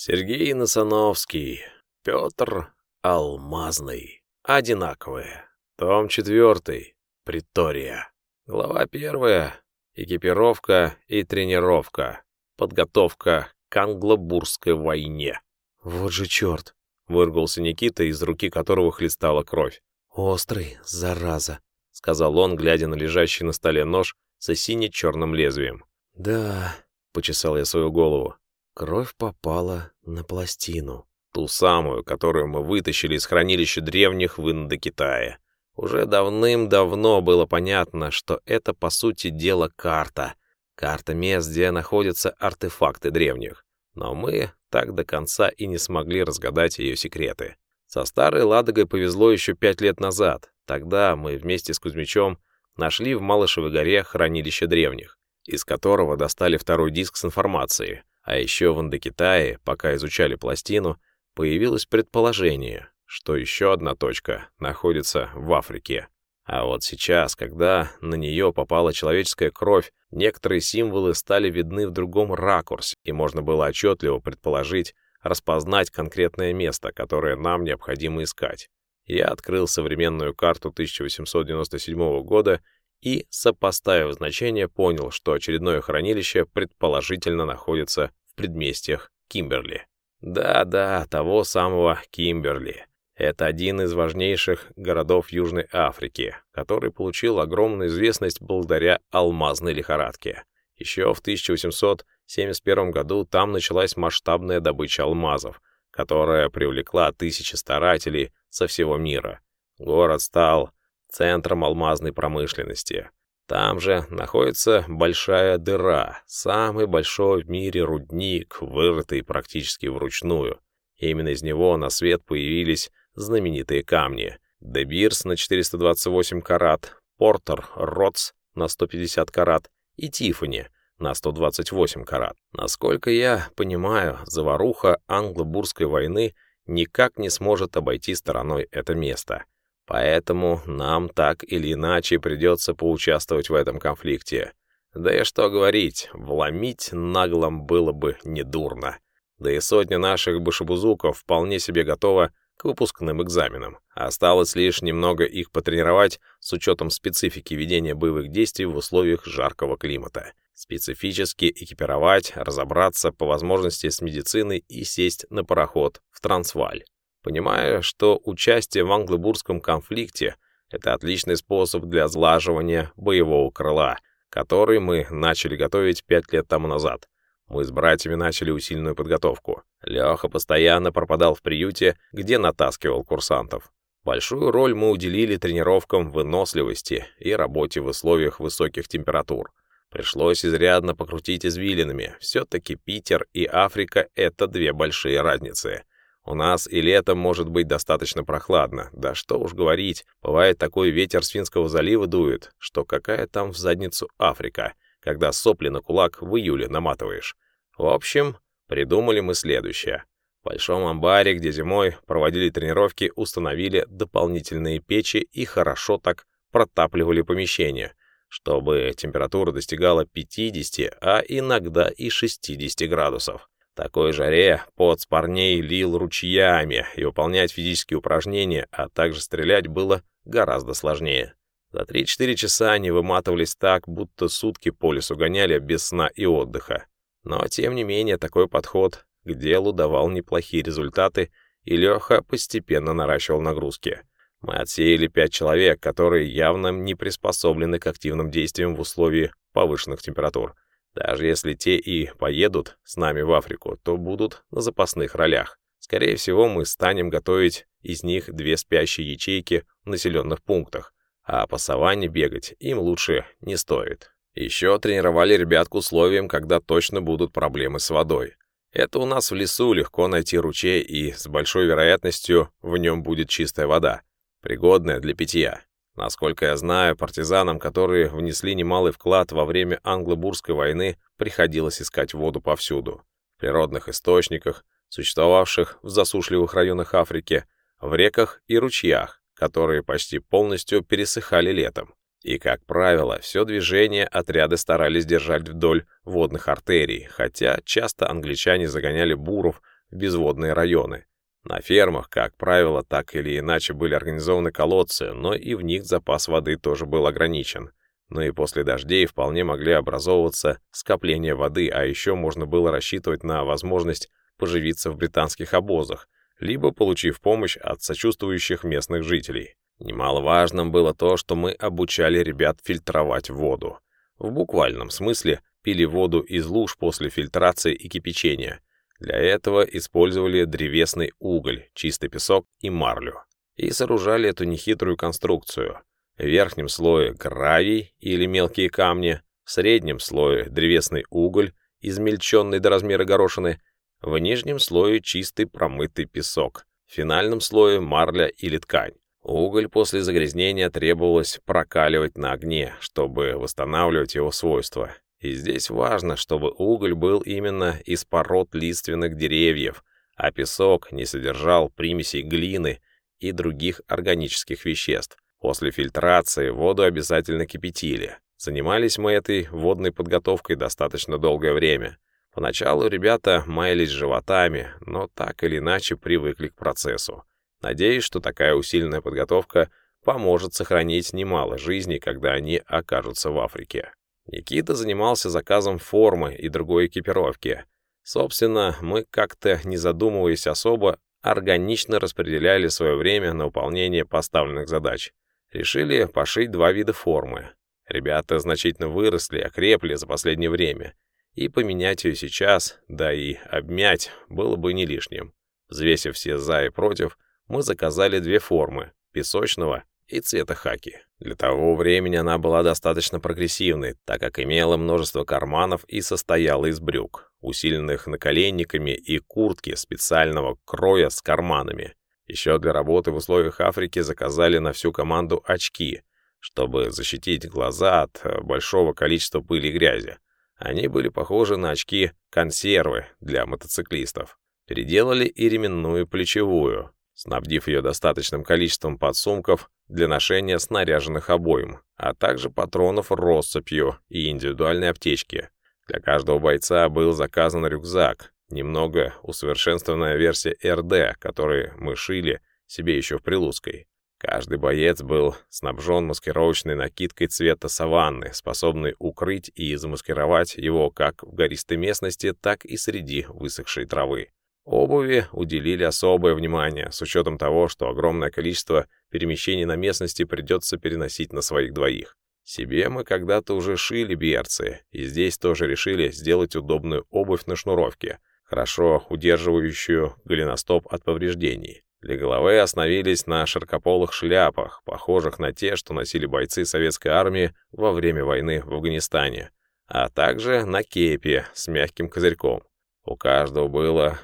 Сергей Насановский, Петр Алмазный. Одинаковые. Том 4. Притория. Глава 1. Экипировка и тренировка. Подготовка к англобурской войне. Вот же черт! Выргался Никита, из руки которого хлестала кровь. «Острый, зараза», — сказал он, глядя на лежащий на столе нож со сине-черным лезвием. «Да», — почесал я свою голову, — «кровь попала на пластину». Ту самую, которую мы вытащили из хранилища древних в Индокитае. Уже давным-давно было понятно, что это, по сути дела, карта. Карта мест, где находятся артефакты древних. Но мы так до конца и не смогли разгадать ее секреты. Со старой Ладогой повезло еще пять лет назад. Тогда мы вместе с Кузьмичом нашли в Малышевой горе хранилище древних, из которого достали второй диск с информацией. А еще в Индокитае, пока изучали пластину, появилось предположение, что еще одна точка находится в Африке. А вот сейчас, когда на нее попала человеческая кровь, некоторые символы стали видны в другом ракурсе, и можно было отчетливо предположить, распознать конкретное место, которое нам необходимо искать. Я открыл современную карту 1897 года и, сопоставив значения, понял, что очередное хранилище предположительно находится предместьях Кимберли. Да-да, того самого Кимберли. Это один из важнейших городов Южной Африки, который получил огромную известность благодаря алмазной лихорадке. Еще в 1871 году там началась масштабная добыча алмазов, которая привлекла тысячи старателей со всего мира. Город стал центром алмазной промышленности. Там же находится большая дыра, самый большой в мире рудник, вырытый практически вручную. Именно из него на свет появились знаменитые камни. Дебирс на 428 карат, Портер Ротс на 150 карат и Тиффани на 128 карат. Насколько я понимаю, заваруха англо-бурской войны никак не сможет обойти стороной это место. Поэтому нам так или иначе придется поучаствовать в этом конфликте. Да и что говорить, вломить наглом было бы недурно. Да и сотня наших башебузуков вполне себе готова к выпускным экзаменам. Осталось лишь немного их потренировать с учетом специфики ведения боевых действий в условиях жаркого климата. Специфически экипировать, разобраться по возможности с медициной и сесть на пароход в Трансваль. Понимая, что участие в англобурском конфликте — это отличный способ для сглаживания боевого крыла, который мы начали готовить пять лет тому назад. Мы с братьями начали усиленную подготовку. Леха постоянно пропадал в приюте, где натаскивал курсантов. Большую роль мы уделили тренировкам выносливости и работе в условиях высоких температур. Пришлось изрядно покрутить извилинами. Все-таки Питер и Африка — это две большие разницы. У нас и летом может быть достаточно прохладно. Да что уж говорить, бывает такой ветер с Финского залива дует, что какая там в задницу Африка — когда сопли на кулак в июле наматываешь. В общем, придумали мы следующее. В большом амбаре, где зимой проводили тренировки, установили дополнительные печи и хорошо так протапливали помещение, чтобы температура достигала 50, а иногда и 60 градусов. Такой жаре пот с парней лил ручьями, и выполнять физические упражнения, а также стрелять было гораздо сложнее. За 3-4 часа они выматывались так, будто сутки по лесу гоняли без сна и отдыха. Но, тем не менее, такой подход к делу давал неплохие результаты, и Леха постепенно наращивал нагрузки. Мы отсеяли пять человек, которые явно не приспособлены к активным действиям в условии повышенных температур. Даже если те и поедут с нами в Африку, то будут на запасных ролях. Скорее всего, мы станем готовить из них две спящие ячейки в населенных пунктах, а по саванне бегать им лучше не стоит. Еще тренировали ребят к условиям, когда точно будут проблемы с водой. Это у нас в лесу легко найти ручей, и с большой вероятностью в нем будет чистая вода, пригодная для питья. Насколько я знаю, партизанам, которые внесли немалый вклад во время англо-бурской войны, приходилось искать воду повсюду. В природных источниках, существовавших в засушливых районах Африки, в реках и ручьях, которые почти полностью пересыхали летом. И, как правило, все движение отряды старались держать вдоль водных артерий, хотя часто англичане загоняли буров в безводные районы. На фермах, как правило, так или иначе были организованы колодцы, но и в них запас воды тоже был ограничен. Но и после дождей вполне могли образовываться скопления воды, а еще можно было рассчитывать на возможность поживиться в британских обозах, либо получив помощь от сочувствующих местных жителей. Немаловажным было то, что мы обучали ребят фильтровать воду. В буквальном смысле пили воду из луж после фильтрации и кипячения. Для этого использовали древесный уголь, чистый песок и марлю. И сооружали эту нехитрую конструкцию. В верхнем слое гравий или мелкие камни, в среднем слое древесный уголь, измельченный до размера горошины, в нижнем слое чистый промытый песок, в финальном слое марля или ткань. Уголь после загрязнения требовалось прокаливать на огне, чтобы восстанавливать его свойства. И здесь важно, чтобы уголь был именно из пород лиственных деревьев, а песок не содержал примесей глины и других органических веществ. После фильтрации воду обязательно кипятили. Занимались мы этой водной подготовкой достаточно долгое время. Поначалу ребята маялись животами, но так или иначе привыкли к процессу. Надеюсь, что такая усиленная подготовка поможет сохранить немало жизней, когда они окажутся в Африке. Никита занимался заказом формы и другой экипировки. Собственно, мы как-то, не задумываясь особо, органично распределяли свое время на выполнение поставленных задач. Решили пошить два вида формы. Ребята значительно выросли, окрепли за последнее время, и поменять ее сейчас, да и обмять, было бы не лишним. Взвесив все «за» и «против», мы заказали две формы — песочного и цвета хаки. Для того времени она была достаточно прогрессивной, так как имела множество карманов и состояла из брюк, усиленных наколенниками и куртки специального кроя с карманами. Еще для работы в условиях Африки заказали на всю команду очки, чтобы защитить глаза от большого количества пыли и грязи. Они были похожи на очки консервы для мотоциклистов. Переделали и ременную плечевую, снабдив ее достаточным количеством подсумков для ношения снаряженных обоим, а также патронов россыпью и индивидуальной аптечки. Для каждого бойца был заказан рюкзак, немного усовершенствованная версия РД, который мы шили себе еще в Прилуцкой. Каждый боец был снабжен маскировочной накидкой цвета саванны, способной укрыть и замаскировать его как в гористой местности, так и среди высохшей травы. Обуви уделили особое внимание, с учетом того, что огромное количество перемещений на местности придется переносить на своих двоих. Себе мы когда-то уже шили берцы, и здесь тоже решили сделать удобную обувь на шнуровке, хорошо удерживающую голеностоп от повреждений. Для головы остановились на широкополых шляпах, похожих на те, что носили бойцы советской армии во время войны в Афганистане, а также на кепи с мягким козырьком. У каждого было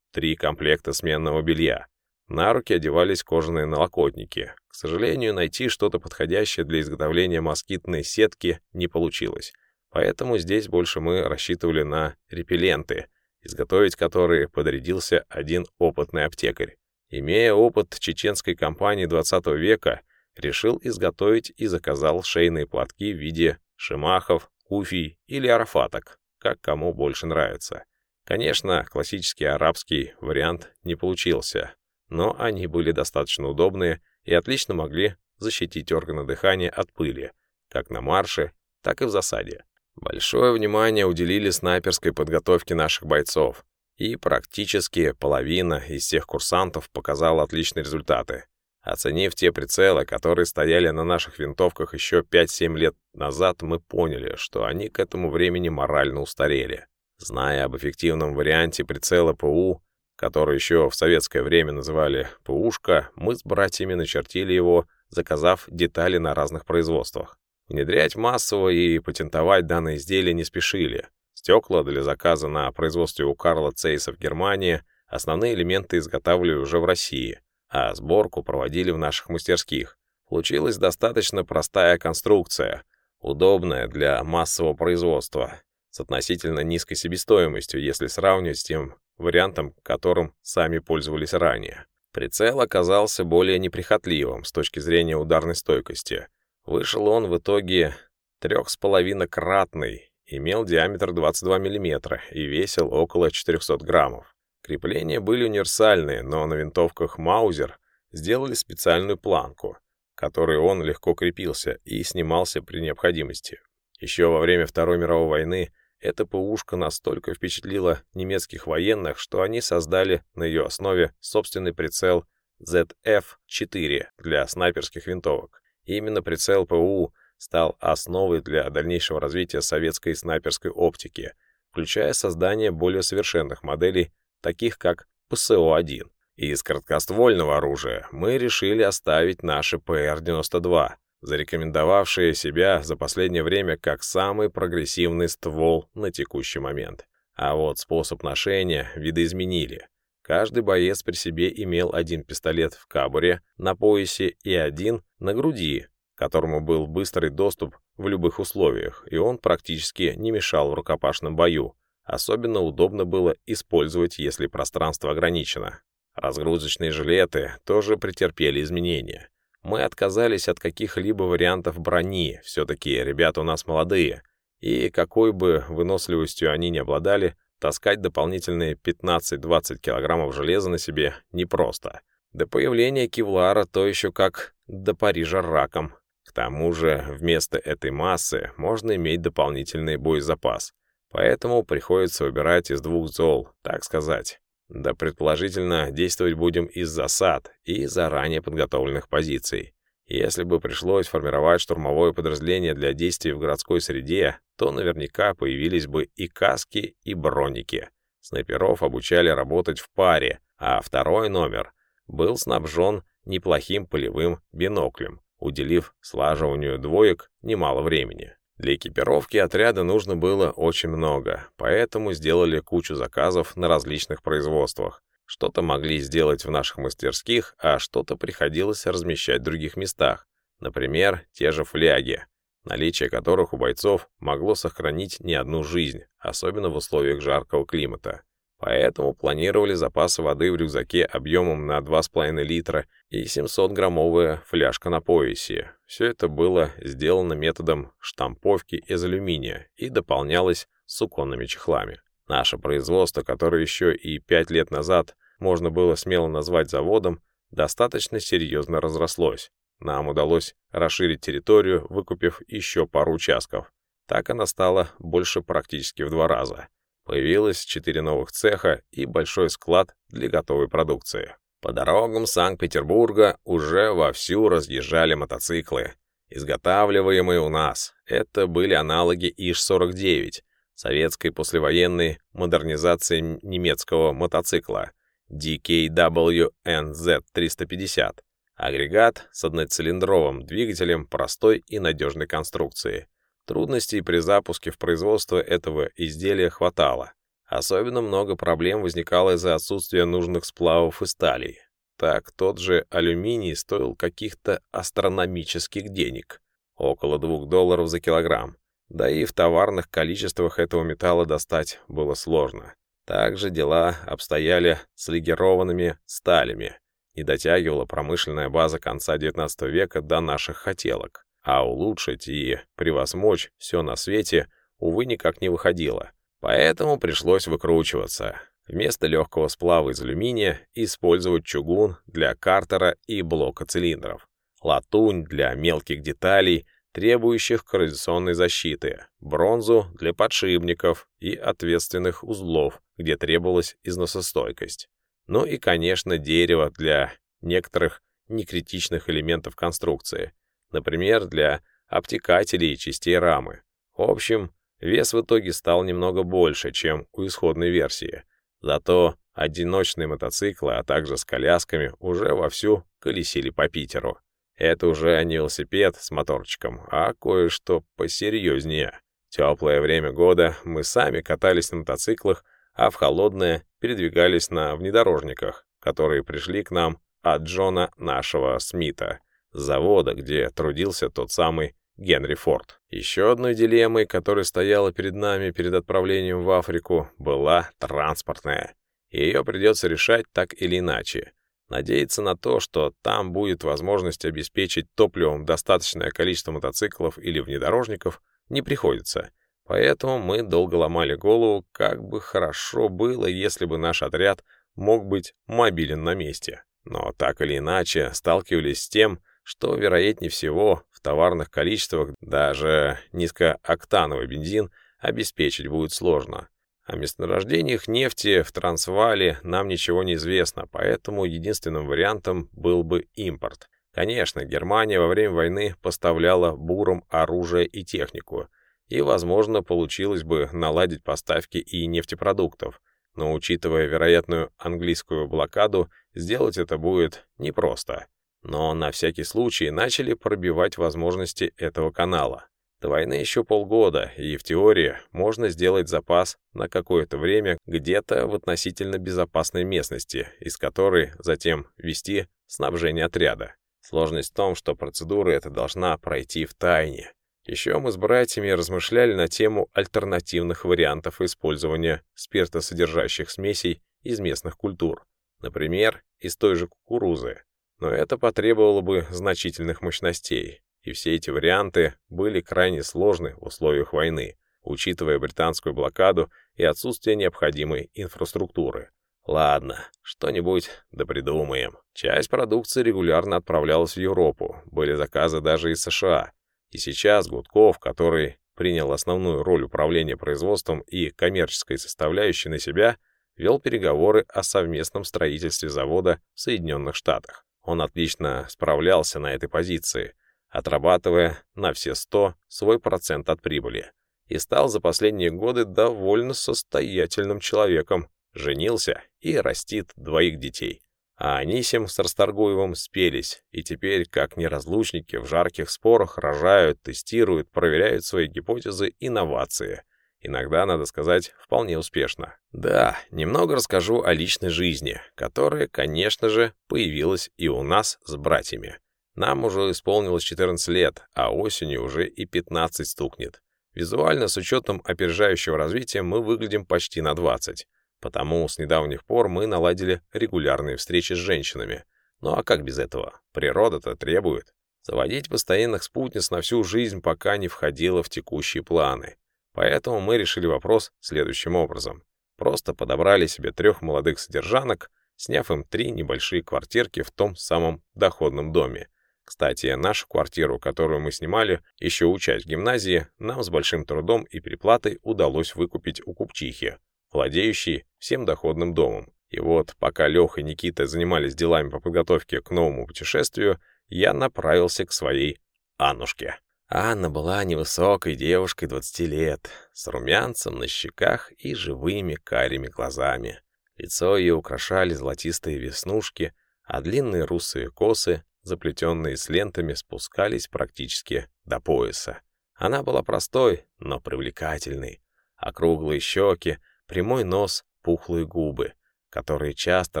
три комплекта сменного белья. На руки одевались кожаные налокотники. К сожалению, найти что-то подходящее для изготовления москитной сетки не получилось. Поэтому здесь больше мы рассчитывали на репелленты, изготовить которые подрядился один опытный аптекарь. Имея опыт чеченской компании 20 века, решил изготовить и заказал шейные платки в виде шимахов, куфий или арафаток, как кому больше нравится. Конечно, классический арабский вариант не получился, но они были достаточно удобные и отлично могли защитить органы дыхания от пыли, как на марше, так и в засаде. Большое внимание уделили снайперской подготовке наших бойцов, и практически половина из всех курсантов показала отличные результаты. Оценив те прицелы, которые стояли на наших винтовках еще 5-7 лет назад, мы поняли, что они к этому времени морально устарели. Зная об эффективном варианте прицела ПУ, который еще в советское время называли ПУшка, мы с братьями начертили его, заказав детали на разных производствах. Внедрять массово и патентовать данное изделие не спешили. Стекла для заказа на производстве у Карла Цейса в Германии, основные элементы изготавливали уже в России, а сборку проводили в наших мастерских. Получилась достаточно простая конструкция, удобная для массового производства с относительно низкой себестоимостью, если сравнивать с тем вариантом, которым сами пользовались ранее. Прицел оказался более неприхотливым с точки зрения ударной стойкости. Вышел он в итоге трехсполовинократный, имел диаметр 22 мм и весил около 400 граммов. Крепления были универсальные, но на винтовках Маузер сделали специальную планку, которой он легко крепился и снимался при необходимости. Еще во время Второй мировой войны эта ПУшка настолько впечатлила немецких военных, что они создали на ее основе собственный прицел ZF-4 для снайперских винтовок. И именно прицел ПУ стал основой для дальнейшего развития советской снайперской оптики, включая создание более совершенных моделей, таких как ПСО-1. Из короткоствольного оружия мы решили оставить наши ПР-92, зарекомендовавшие себя за последнее время как самый прогрессивный ствол на текущий момент. А вот способ ношения видоизменили. Каждый боец при себе имел один пистолет в кабуре, на поясе и один на груди, которому был быстрый доступ в любых условиях, и он практически не мешал в рукопашном бою. Особенно удобно было использовать, если пространство ограничено. Разгрузочные жилеты тоже претерпели изменения. Мы отказались от каких-либо вариантов брони, все-таки ребята у нас молодые, и какой бы выносливостью они ни обладали, таскать дополнительные 15-20 килограммов железа на себе непросто. До появления кевлара то еще как до Парижа раком. К тому же вместо этой массы можно иметь дополнительный боезапас, поэтому приходится выбирать из двух зол, так сказать. Да предположительно, действовать будем из засад и заранее подготовленных позиций. Если бы пришлось формировать штурмовое подразделение для действий в городской среде, то наверняка появились бы и каски, и броники. Снайперов обучали работать в паре, а второй номер был снабжен неплохим полевым биноклем, уделив слаживанию двоек немало времени. Для экипировки отряда нужно было очень много, поэтому сделали кучу заказов на различных производствах. Что-то могли сделать в наших мастерских, а что-то приходилось размещать в других местах. Например, те же фляги, наличие которых у бойцов могло сохранить не одну жизнь, особенно в условиях жаркого климата. Поэтому планировали запасы воды в рюкзаке объемом на 2,5 литра и 700-граммовая фляжка на поясе. Все это было сделано методом штамповки из алюминия и дополнялось суконными чехлами. Наше производство, которое еще и 5 лет назад можно было смело назвать заводом, достаточно серьезно разрослось. Нам удалось расширить территорию, выкупив еще пару участков. Так она стала больше практически в два раза. Появилось четыре новых цеха и большой склад для готовой продукции. По дорогам Санкт-Петербурга уже вовсю разъезжали мотоциклы, изготавливаемые у нас. Это были аналоги ИЖ-49, советской послевоенной модернизации немецкого мотоцикла DKWNZ-350. Агрегат с одноцилиндровым двигателем простой и надежной конструкции. Трудностей при запуске в производство этого изделия хватало. Особенно много проблем возникало из-за отсутствия нужных сплавов и стали. Так, тот же алюминий стоил каких-то астрономических денег. Около двух долларов за килограмм. Да и в товарных количествах этого металла достать было сложно. Также дела обстояли с легированными сталями. Не дотягивала промышленная база конца XIX века до наших хотелок а улучшить и превозмочь все на свете, увы, никак не выходило. Поэтому пришлось выкручиваться. Вместо легкого сплава из алюминия использовать чугун для картера и блока цилиндров, латунь для мелких деталей, требующих коррозионной защиты, бронзу для подшипников и ответственных узлов, где требовалась износостойкость. Ну и, конечно, дерево для некоторых некритичных элементов конструкции, например, для обтекателей и частей рамы. В общем, вес в итоге стал немного больше, чем у исходной версии. Зато одиночные мотоциклы, а также с колясками уже вовсю колесили по Питеру. Это уже не велосипед с моторчиком, а кое-что посерьезнее. Теплое время года мы сами катались на мотоциклах, а в холодное передвигались на внедорожниках, которые пришли к нам от Джона нашего Смита завода, где трудился тот самый Генри Форд. Еще одной дилеммой, которая стояла перед нами перед отправлением в Африку, была транспортная. Ее придется решать так или иначе. Надеяться на то, что там будет возможность обеспечить топливом достаточное количество мотоциклов или внедорожников, не приходится. Поэтому мы долго ломали голову, как бы хорошо было, если бы наш отряд мог быть мобилен на месте. Но так или иначе сталкивались с тем, что, вероятнее всего, в товарных количествах даже низкооктановый бензин обеспечить будет сложно. О месторождениях нефти в Трансвале нам ничего не известно, поэтому единственным вариантом был бы импорт. Конечно, Германия во время войны поставляла бурам оружие и технику, и, возможно, получилось бы наладить поставки и нефтепродуктов, но, учитывая вероятную английскую блокаду, сделать это будет непросто. Но на всякий случай начали пробивать возможности этого канала. До войны еще полгода, и в теории можно сделать запас на какое-то время где-то в относительно безопасной местности, из которой затем вести снабжение отряда. Сложность в том, что процедура эта должна пройти в тайне. Еще мы с братьями размышляли на тему альтернативных вариантов использования спиртосодержащих смесей из местных культур, например, из той же кукурузы. Но это потребовало бы значительных мощностей, и все эти варианты были крайне сложны в условиях войны, учитывая британскую блокаду и отсутствие необходимой инфраструктуры. Ладно, что-нибудь да придумаем. Часть продукции регулярно отправлялась в Европу, были заказы даже из США. И сейчас Гудков, который принял основную роль управления производством и коммерческой составляющей на себя, вел переговоры о совместном строительстве завода в Соединенных Штатах. Он отлично справлялся на этой позиции, отрабатывая на все 100 свой процент от прибыли, и стал за последние годы довольно состоятельным человеком, женился и растит двоих детей. А Анисим с Расторгуевым спелись, и теперь, как неразлучники, в жарких спорах рожают, тестируют, проверяют свои гипотезы и новации. Иногда, надо сказать, вполне успешно. Да, немного расскажу о личной жизни, которая, конечно же, появилась и у нас с братьями. Нам уже исполнилось 14 лет, а осенью уже и 15 стукнет. Визуально, с учетом опережающего развития, мы выглядим почти на 20. Потому с недавних пор мы наладили регулярные встречи с женщинами. Ну а как без этого? Природа-то требует. Заводить постоянных спутниц на всю жизнь пока не входило в текущие планы. Поэтому мы решили вопрос следующим образом. Просто подобрали себе трех молодых содержанок, сняв им три небольшие квартирки в том самом доходном доме, кстати, нашу квартиру, которую мы снимали, еще учась в гимназии, нам с большим трудом и переплатой удалось выкупить у купчихи, владеющей всем доходным домом. И вот, пока Леха и Никита занимались делами по подготовке к новому путешествию, я направился к своей Аннушке. Анна была невысокой девушкой 20 лет, с румянцем на щеках и живыми карими глазами. Лицо ее украшали золотистые веснушки, а длинные русые косы заплетенные с лентами, спускались практически до пояса. Она была простой, но привлекательной. Округлые щеки, прямой нос, пухлые губы, которые часто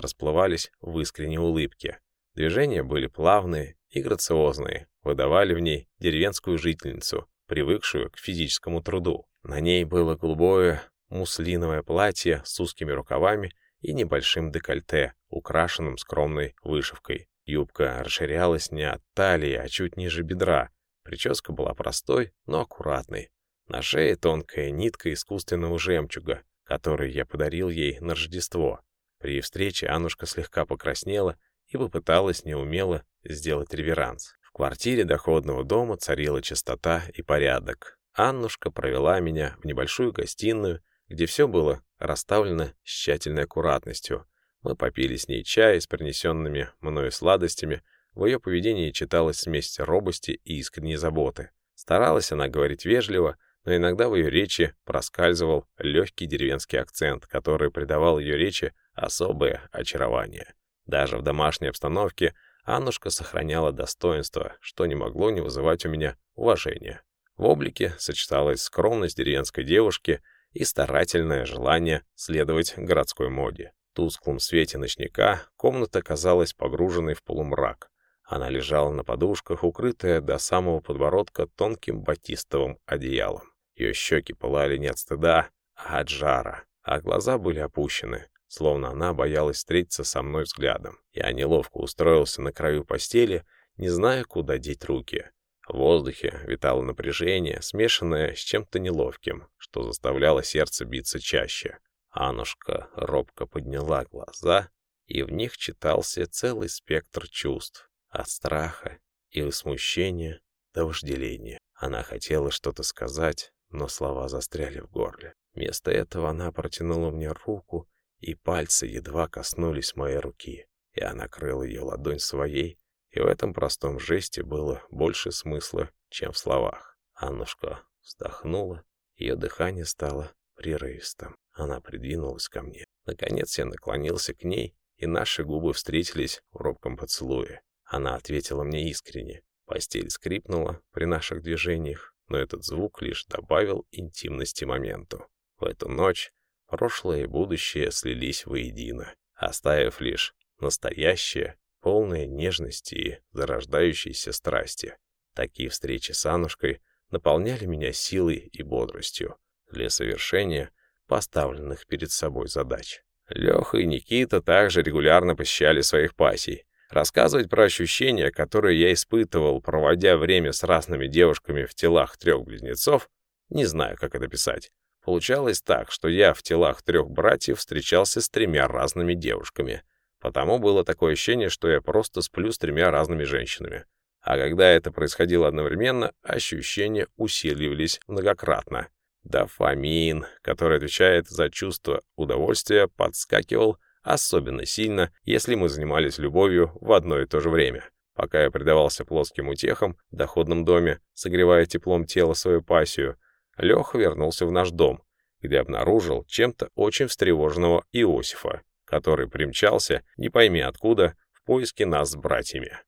расплывались в искренней улыбке. Движения были плавные и грациозные, выдавали в ней деревенскую жительницу, привыкшую к физическому труду. На ней было голубое муслиновое платье с узкими рукавами и небольшим декольте, украшенным скромной вышивкой. Юбка расширялась не от талии, а чуть ниже бедра. Прическа была простой, но аккуратной. На шее тонкая нитка искусственного жемчуга, который я подарил ей на Рождество. При встрече Аннушка слегка покраснела и попыталась неумело сделать реверанс. В квартире доходного дома царила чистота и порядок. Аннушка провела меня в небольшую гостиную, где все было расставлено с тщательной аккуратностью — мы попили с ней чай с принесенными мною сладостями. В ее поведении читалась смесь робости и искренней заботы. Старалась она говорить вежливо, но иногда в ее речи проскальзывал легкий деревенский акцент, который придавал ее речи особое очарование. Даже в домашней обстановке Аннушка сохраняла достоинство, что не могло не вызывать у меня уважения. В облике сочеталась скромность деревенской девушки и старательное желание следовать городской моде тусклом свете ночника комната казалась погруженной в полумрак. Она лежала на подушках, укрытая до самого подбородка тонким батистовым одеялом. Ее щеки пылали не от стыда, а от жара, а глаза были опущены, словно она боялась встретиться со мной взглядом. Я неловко устроился на краю постели, не зная, куда деть руки. В воздухе витало напряжение, смешанное с чем-то неловким, что заставляло сердце биться чаще. Анушка робко подняла глаза, и в них читался целый спектр чувств, от страха и смущения до вожделения. Она хотела что-то сказать, но слова застряли в горле. Вместо этого она протянула мне руку, и пальцы едва коснулись моей руки. Я накрыл ее ладонь своей, и в этом простом жесте было больше смысла, чем в словах. Аннушка вздохнула, ее дыхание стало прерывистым. Она придвинулась ко мне. Наконец я наклонился к ней, и наши губы встретились в робком поцелуе. Она ответила мне искренне. Постель скрипнула при наших движениях, но этот звук лишь добавил интимности моменту. В эту ночь прошлое и будущее слились воедино, оставив лишь настоящее, полное нежности и зарождающейся страсти. Такие встречи с Аннушкой наполняли меня силой и бодростью для совершения поставленных перед собой задач. Леха и Никита также регулярно посещали своих пассий. Рассказывать про ощущения, которые я испытывал, проводя время с разными девушками в телах трех близнецов, не знаю, как это писать. Получалось так, что я в телах трех братьев встречался с тремя разными девушками. Потому было такое ощущение, что я просто сплю с тремя разными женщинами. А когда это происходило одновременно, ощущения усиливались многократно. Дофамин, который отвечает за чувство удовольствия, подскакивал особенно сильно, если мы занимались любовью в одно и то же время. Пока я предавался плоским утехам в доходном доме, согревая теплом тела свою пассию, Леха вернулся в наш дом, где обнаружил чем-то очень встревоженного Иосифа, который примчался, не пойми откуда, в поиске нас с братьями.